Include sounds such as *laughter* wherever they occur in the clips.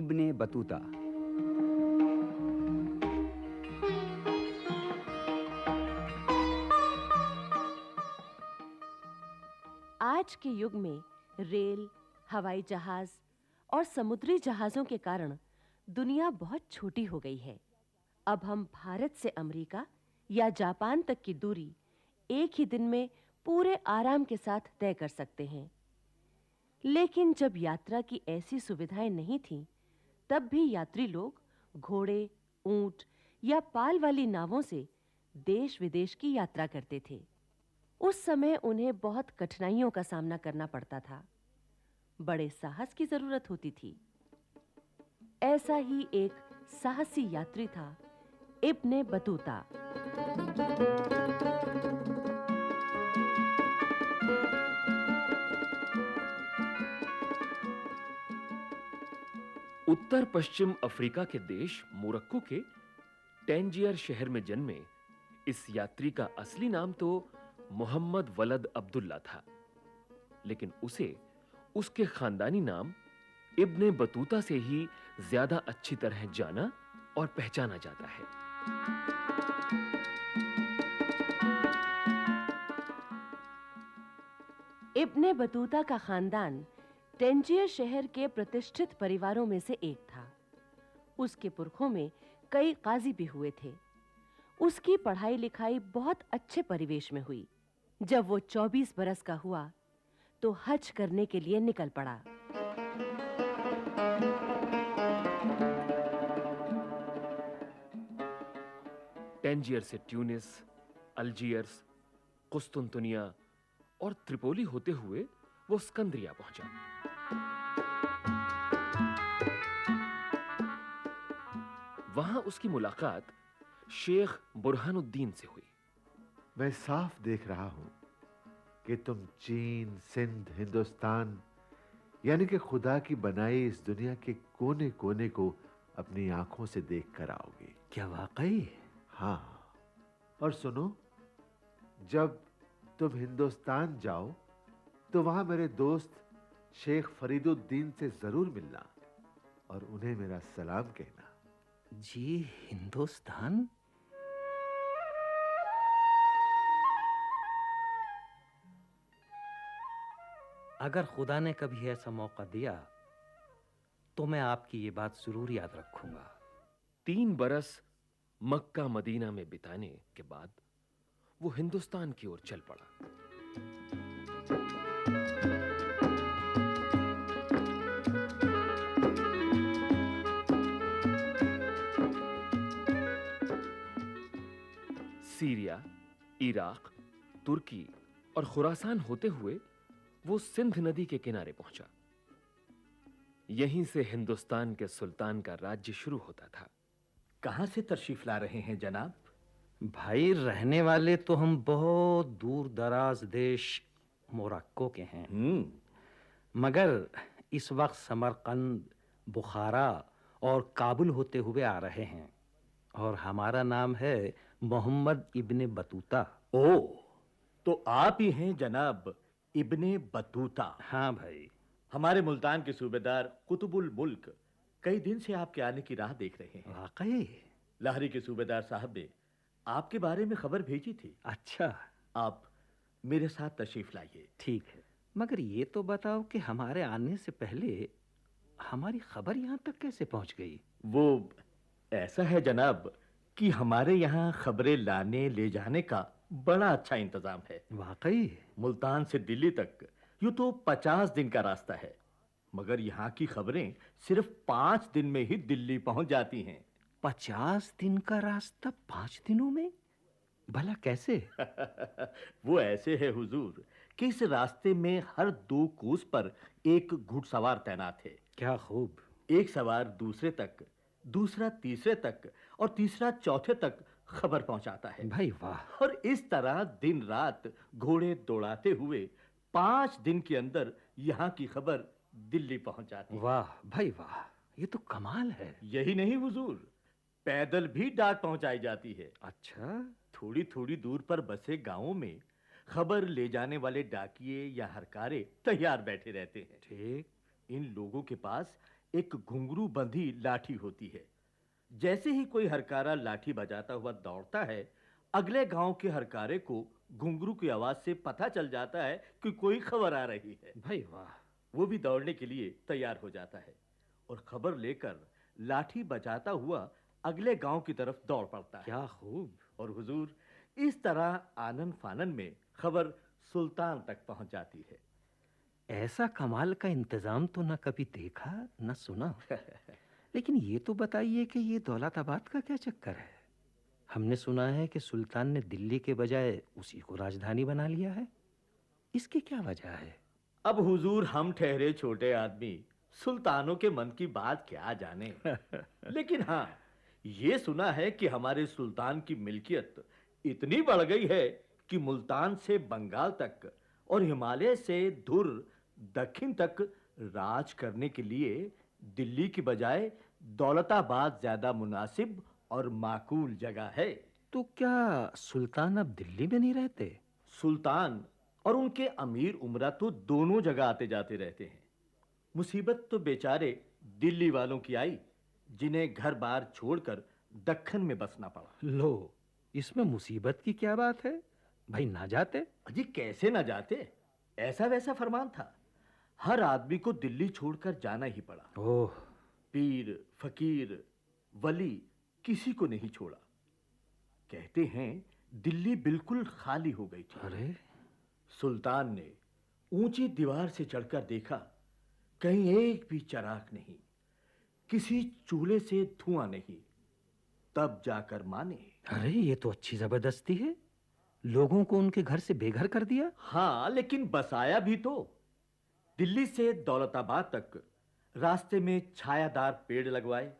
Ibn Battuta. आज के युग में रेल, हवाई जहाज़ और समुद्री जहाजों के कारण दुनिया बहुत छोटी हो गई है। अब हम भारत से अमेरिका या जापान तक की दूरी एक ही दिन में पूरे आराम के साथ तय कर सकते हैं। लेकिन जब यात्रा की ऐसी सुविधाएँ नहीं थीं तब भी यात्री लोग घोड़े, ऊँट या पाल वाली नावों से देश विदेश की यात्रा करते थे। उस समय उन्हें बहुत कठिनाइयों का सामना करना पड़ता था। बड़े साहस की ज़रूरत होती थी। ऐसा ही एक साहसी यात्री था, इब्ने बतूता। उत्तर पश्चिम अफ्रीका के देश मोरक्को के टेंजियर शहर में जन्मे। इस यात्री का असली नाम तो मोहम्मद वलद अब्दुल्ला था। लेकिन उसे, उसके खानदानी नाम इब्ने बतूता से ही ज़्यादा अच्छी तरह जाना और पहचाना जाता है। इब्ने बतूता का खानदान टेंजियर शहर के प्रतिष्ठित परिवारों में से एक था। उसके पुरखों में कई काजी भी हुए थे। उसकी पढ़ाई लिखाई बहुत अच्छे परिवेश में हुई। जब वो 24 बरस का हुआ तो हज करने के लिए निकल पड़ा। टेंजियर से ट्यूनिस, अल्जियर्स कुस्तुनतुनिया और त्रिपोली होते हुए वो स्कंद्रिया पहुँचा। वहाँ उसकी मुलाकात शेख बुरहानुद्दीन से हुई। मैं साफ़ देख रहा हूँ कि तुम चीन सिंध हिंदुस्तान यानी कि खुदा की बनाई इस दुनिया के कोने-कोने को अपनी आँखों से देख कर आओगे। क्या वाकई? हाँ। और सुनो जब तुम हिंदुस्तान जाओ तो वहाँ मेरे दोस्त शेख फरीदुद्दीन से ज़रूर मिलना और उन्हें मेरा सलाम कहना। जी हिंदुस्तान। अगर खुदा ने कभी ऐसा मौका दिया तो मैं आपकी ये बात ज़रूर याद रखूँगा। तीन बरस मक्का मदीना में बिताने के बाद वो हिंदुस्तान की ओर चल पड़ा। सीरिया इराक तुर्की और खुरासान होते हुए वो सिंध नदी के किनारे पहुँचा। यहीं से हिंदुस्तान के सुल्तान का राज्य शुरू होता था। कहाँ से तशरीफ़ ला रहे हैं जनाब? भाई रहने वाले तो हम बहुत दूर दराज देश मोरक्को के हैं। हम्म। मगर इस वक्त समरकंद बुखारा और काबुल होते हुए आ रहे हैं और हमारा नाम है मोहम्मद इब्ने बतूता। ओ तो आप ही हैं जनाब इब्ने बतूता। हाँ भाई। हमारे मुल्तान के सूबेदार कुतुबुल मुल्क कई दिन से आपके आने की राह देख रहे हैं। वाकई? लाहरी के सूबेदार साहब ने आपके बारे में खबर भेजी थी। अच्छा। आप मेरे साथ तशरीफ़ लाइए। ठीक है। मगर ये तो बताओ कि हमारे आने से पहले हमारी खबर यहाँ तक कैसे पहुँच गई? वो ऐसा है जनाब कि हमारे यहाँ खबरें लाने ले जाने का बड़ा अच्छा इंतज़ाम है। वाकई? मुल्तान से दिल्ली तक यूँ तो पचास दिन का रास्ता है। मगर यहाँ की खबरें सिर्फ़ पाँच दिन में ही दिल्ली पहुँच जाती हैं। पचास दिन का रास्ता पाँच दिनों में? भला कैसे? *laughs* वो ऐसे है हुजूर कि इस रास्ते में हर दो कोस पर एक घुड़सवार तैनात है। क्या खूब। एक सवार दूसरे तक दूसरा तीसरे तक और तीसरा चौथे तक खबर पहुंचाता है। भाई वाह। और इस तरह दिन रात घोड़े दौड़ाते हुए पाँच दिन के अंदर यहाँ की खबर दिल्ली पहुँच जाती है। वाह भाई वाह ये तो कमाल है। यही नहीं हुजूर पैदल भी डाक पहुंचाई जाती है। अच्छा। थोड़ी थोड़ी दूर पर बसे गाँवों में खबर ले जाने वाले डाकिए या हरकारे तैयार बैठे रहते हैं। ठीक। इन लोगों के पास एक घुंघरू बंधी लाठी होती है। जैसे ही कोई हरकारा लाठी बजाता हुआ दौड़ता है अगले गाँव के हरकारे को घुंघरू की आवाज़ से पता चल जाता है कि कोई खबर आ रही है। भाई वाह। वो भी दौड़ने के लिए तैयार हो जाता है और खबर लेकर लाठी बजाता हुआ अगले गाँव की तरफ़ दौड़ पड़ता है। क्या खूब। और हुजूर इस तरह आनन फानन में खबर सुल्तान तक पहुँच जाती है। ऐसा कमाल का इंतज़ाम तो ना कभी देखा ना सुना। *laughs* लेकिन ये तो बताइए कि ये दौलताबाद का क्या चक्कर है? हमने सुना है कि सुल्तान ने दिल्ली के बजाय उसी को राजधानी बना लिया है। इसकी क्या वजह है? अब हुजूर हम ठहरे छोटे आदमी सुल्तानों के मन की बात क्या जाने? *laughs* लेकिन हाँ ये सुना है कि हमारे सुल्तान की मिल्कियत इतनी बढ़ गई है कि मुल्तान से बंगाल तक और हिमालय से धुर दक्षिण तक राज करने के लिए दिल्ली की बजाय दौलताबाद ज़्यादा मुनासिब और माकूल जगह है। तो क्या सुल्तान अब दिल्ली में नहीं रहते? सुल्तान और उनके अमीर उमरा तो दोनों जगह आते जाते रहते हैं। मुसीबत तो बेचारे दिल्ली वालों की आई जिन्हें घर बार छोड़कर दक्कन में बसना पड़ा। लो इसमें मुसीबत की क्या बात है? भाई ना जाते? अजी कैसे ना जाते? ऐसा वैसा फरमान था। हर आदमी को दिल्ली छोड़कर जाना ही पड़ा। ओह। पीर फकीर वली किसी को नहीं छोड़ा। कहते हैं दिल्ली बिल्कुल खाली हो गई थी। अरे। सुल्तान ने ऊँची दीवार से चढ़कर देखा कहीं एक भी चराग नहीं किसी चूल्हे से धुआँ नहीं तब जाकर माने। अरे ये तो अच्छी ज़बरदस्ती है। लोगों को उनके घर से बेघर कर दिया। हाँ लेकिन बसाया भी तो। दिल्ली से दौलताबाद तक रास्ते में छायादार पेड़ लगवाए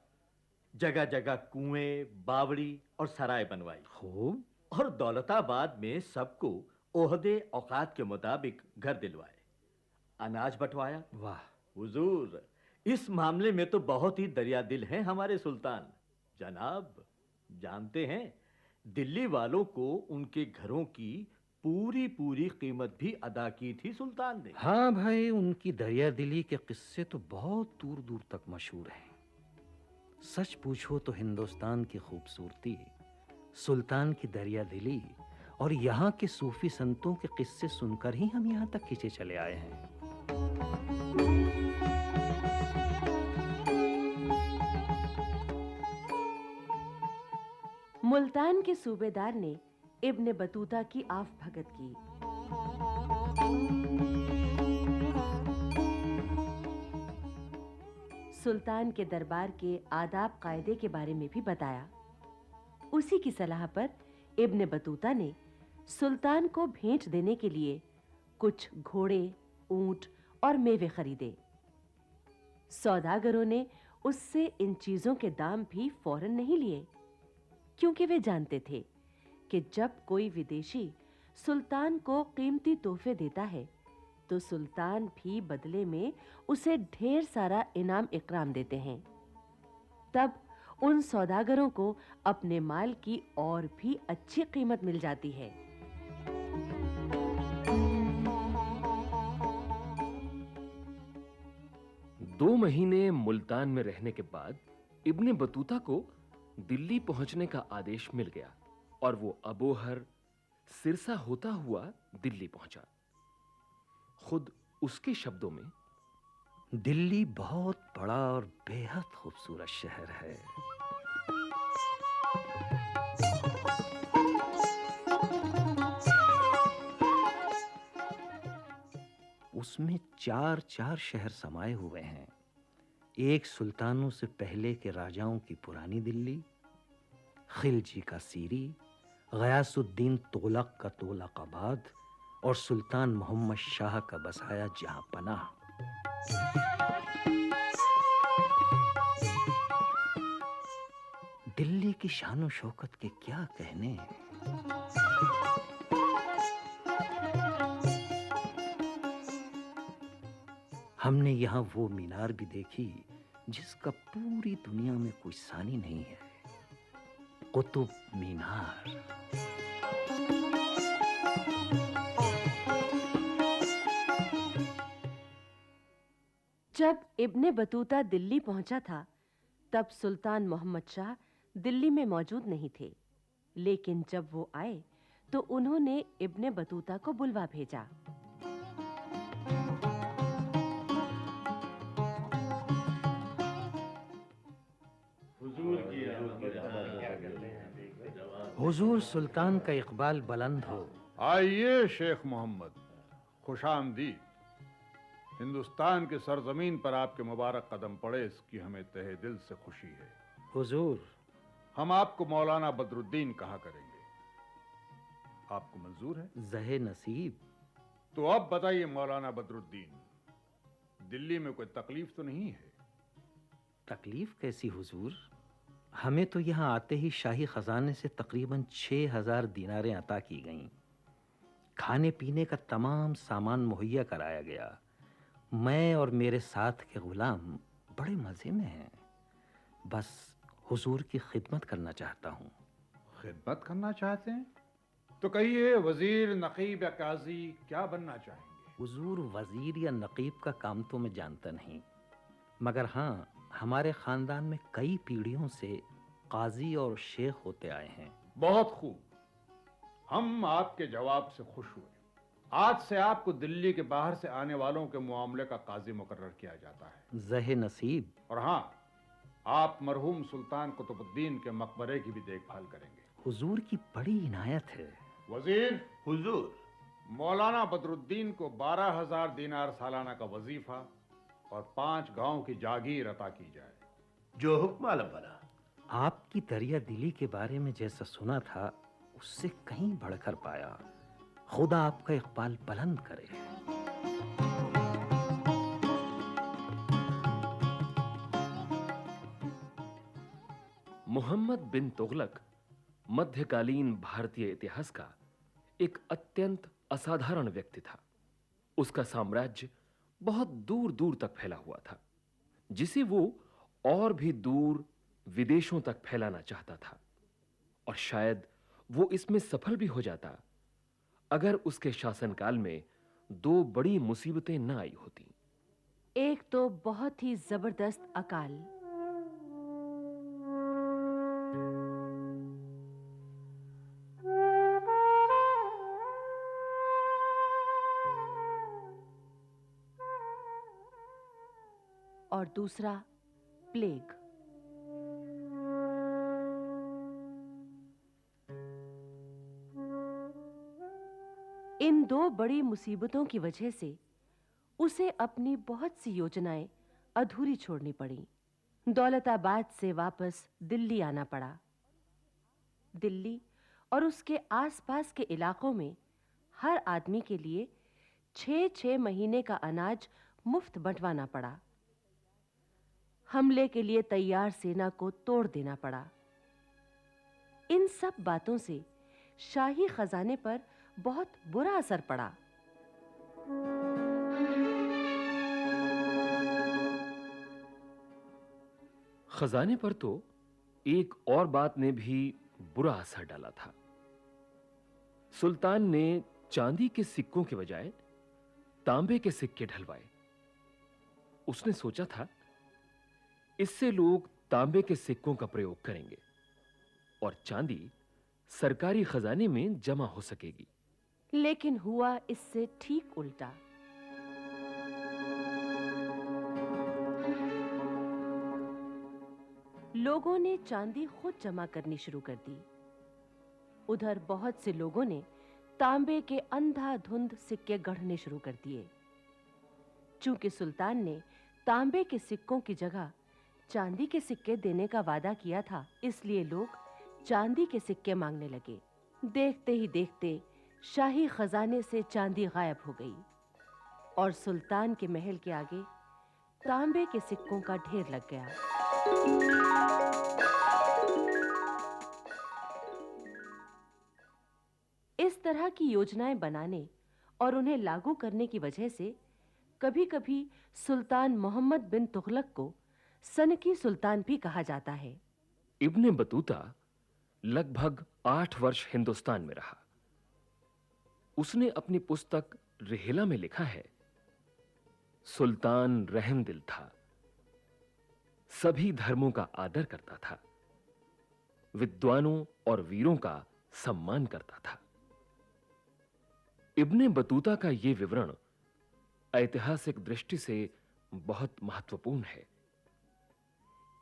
जगह जगह कुएँ बावड़ी और सराय बनवाई। खूब। और दौलताबाद में सबको ओहदे औकात के मुताबिक घर दिलवाए। अनाज बंटवाया। वाह। हुजूर इस मामले में तो बहुत ही दरिया दिल हैं हमारे सुल्तान। जनाब जानते हैं दिल्ली वालों को उनके घरों की पूरी पूरी कीमत भी अदा की थी सुल्तान ने। हाँ भाई उनकी दरिया दिली के किस्से तो बहुत दूर दूर तक मशहूर हैं। सच पूछो तो हिंदुस्तान की खूबसूरती सुल्तान की दरिया दिली और यहाँ के सूफी संतों के किस्से सुनकर ही हम यहाँ तक खींचे चले आए हैं। मुल्तान के सूबेदार ने इब्ने बतूता की आफ भगत की। सुल्तान के दरबार के आदाब कायदे के बारे में भी बताया। उसी की सलाह पर इब्ने बतूता ने सुल्तान को भेंट देने के लिए कुछ घोड़े, ऊँट और मेवे खरीदे। सौदागरों ने उससे इन चीज़ों के दाम भी फ़ौरन नहीं लिए, क्योंकि वे जानते थे। कि जब कोई विदेशी सुल्तान को कीमती तोहफे देता है तो सुल्तान भी बदले में उसे ढेर सारा इनाम इकराम देते हैं। तब उन सौदागरों को अपने माल की और भी अच्छी कीमत मिल जाती है। दो महीने मुल्तान में रहने के बाद इब्ने बतूता को दिल्ली पहुँचने का आदेश मिल गया। और वो अबोहर सिरसा होता हुआ दिल्ली पहुँचा। खुद उसके शब्दों में, दिल्ली बहुत बड़ा और बेहद खूबसूरत शहर है। उसमें चार चार शहर समाये हुए हैं। एक सुल्तानों से पहले के राजाओं की पुरानी दिल्ली, खिलजी का सीरी गयासुद्दीन तोलक का तोलक आबाद और सुल्तान मोहम्मद शाह का बसाया जहाँ पना दिल्ली की शान शौकत के क्या कहने? हमने यहाँ वो मीनार भी देखी जिसका पूरी दुनिया में कोई सानी नहीं है। कुतुब मीनार जब इब्ने बतूता दिल्ली पहुँचा था, तब सुल्तान मोहम्मद शाह दिल्ली में मौजूद नहीं थे। लेकिन जब वो आए तो उन्होंने इब्ने बतूता को बुलवा भेजा। हुजूर सुल्तान का इकबाल बुलंद हो। आइए शेख मोहम्मद। खुश आमदीद। हिंदुस्तान के सरजमीन पर आपके मुबारक कदम पड़े इसकी हमें तहे दिल से खुशी है। हुजूर। हम आपको मौलाना बदरुद्दीन कहा करेंगे? आपको मंजूर है? जहे नसीब। तो अब बताइए मौलाना बदरुद्दीन दिल्ली में कोई तकलीफ़ तो नहीं है? तकलीफ़ कैसी हुजूर? हमें तो यहाँ आते ही शाही खजाने से तकरीबन छह हज़ार दीनारें अता की गईं। खाने पीने का तमाम सामान मुहैया कराया गया। मैं और मेरे साथ के गुलाम बड़े मज़े में हैं। बस हुजूर की खिदमत करना चाहता हूँ। खिदमत करना चाहते हैं? तो कहिए वज़ीर नकीब या काजी क्या बनना चाहेंगे? हुजूर वज़ीर या नकीब का काम तो मैं जानता नहीं। मगर हाँ हमारे खानदान में कई पीढ़ियों से काजी और शेख होते आए हैं। बहुत खूब। हम आपके जवाब से खुश हुए। आज से आपको दिल्ली के बाहर से आने वालों के मामले का काजी मुकर्र किया जाता है। जहे नसीब। और हाँ आप मरहूम सुल्तान कुतुबुद्दीन के मकबरे की भी देखभाल करेंगे। हुजूर की बड़ी इनायत है। वज़ीर? हुजूर। मौलाना बदरुद्दीन को बारह हज़ार दिनार सालाना का वजीफा और पाँच गाँव की जागीर अता की जाए। जो हुक्म आलम बना। आपकी दरिया दिली के बारे में जैसा सुना था उससे कहीं बढ़कर पाया। खुदा आपका इकबाल बुलंद करे। मोहम्मद बिन तुगलक मध्यकालीन भारतीय इतिहास का एक अत्यंत असाधारण व्यक्ति था। उसका साम्राज्य बहुत दूर दूर तक फैला हुआ था, जिसे वो और भी दूर विदेशों तक फैलाना चाहता था। और शायद वो इसमें सफल भी हो जाता, अगर उसके शासनकाल में दो बड़ी मुसीबतें ना आई होती। एक तो बहुत ही ज़बरदस्त अकाल। और दूसरा प्लेग। इन दो बड़ी मुसीबतों की वजह से उसे अपनी बहुत सी योजनाएँ अधूरी छोड़नी पड़ी। दौलताबाद से वापस दिल्ली आना पड़ा। दिल्ली और उसके आसपास के इलाकों में हर आदमी के लिए छह छह महीने का अनाज मुफ़्त बंटवाना पड़ा। हमले के लिए तैयार सेना को तोड़ देना पड़ा। इन सब बातों से शाही खजाने पर बहुत बुरा असर पड़ा। खजाने पर तो एक और बात ने भी बुरा असर डाला था। सुल्तान ने चांदी के सिक्कों के बजाय तांबे के सिक्के ढलवाए। उसने सोचा था इससे लोग तांबे के सिक्कों का प्रयोग करेंगे और चांदी सरकारी खजाने में जमा हो सकेगी। लेकिन हुआ इससे ठीक उल्टा। लोगों ने चांदी खुद जमा करनी शुरू कर दी। उधर बहुत से लोगों ने तांबे के अंधाधुंध सिक्के गढ़ने शुरू कर दिए। चूँकि सुल्तान ने तांबे के सिक्कों की जगह चांदी के सिक्के देने का वादा किया था, इसलिए लोग चांदी के सिक्के मांगने लगे। देखते ही देखते शाही खजाने से चांदी गायब हो गई और सुल्तान के महल के आगे तांबे के सिक्कों का ढेर लग गया। इस तरह की योजनाएँ बनाने और उन्हें लागू करने की वजह से कभी-कभी सुल्तान मोहम्मद बिन तुगलक को सनकी सुल्तान भी कहा जाता है। इब्ने बतूता लगभग आठ वर्ष हिंदुस्तान में रहा। उसने अपनी पुस्तक रिहिला में लिखा है, सुल्तान रहम दिल था। सभी धर्मों का आदर करता था, विद्वानों और वीरों का सम्मान करता था। इब्ने बतूता का यह विवरण ऐतिहासिक दृष्टि से बहुत महत्वपूर्ण है।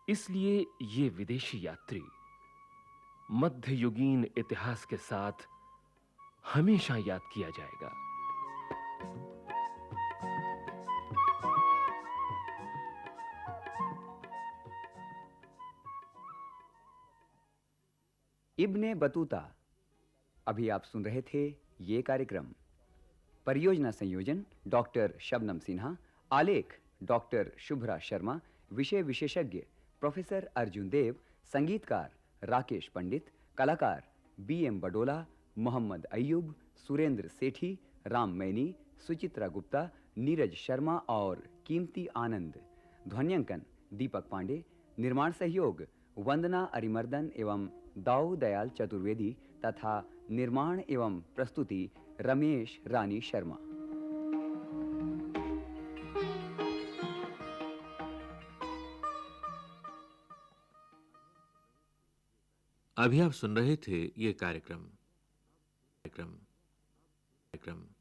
इसलिए ये विदेशी यात्री, मध्ययुगीन इतिहास के साथ हमेशा याद किया जाएगा। इब्ने बतूता, अभी आप सुन रहे थे ये कार्यक्रम। परियोजना संयोजन, डॉक्टर शबनम सिन्हा, आलेख, डॉक्टर शुभ्रा शर्मा, विषय विशे विशेषज्ञ प्रोफेसर अर्जुन देव, संगीतकार राकेश पंडित, कलाकार बी एम बडोला, मोहम्मद अय्यूब, सुरेंद्र सेठी, राम मैनी, सुचित्रा गुप्ता, नीरज शर्मा और कीमती आनंद। ध्वन्यांकन, दीपक पांडे। निर्माण सहयोग, वंदना अरिमर्दन एवं दाऊ दयाल चतुर्वेदी तथा निर्माण एवं प्रस्तुति रमेश रानी शर्मा। अभी आप सुन रहे थे ये कार्यक्रम। कार्यक्रम। कार्यक्रम।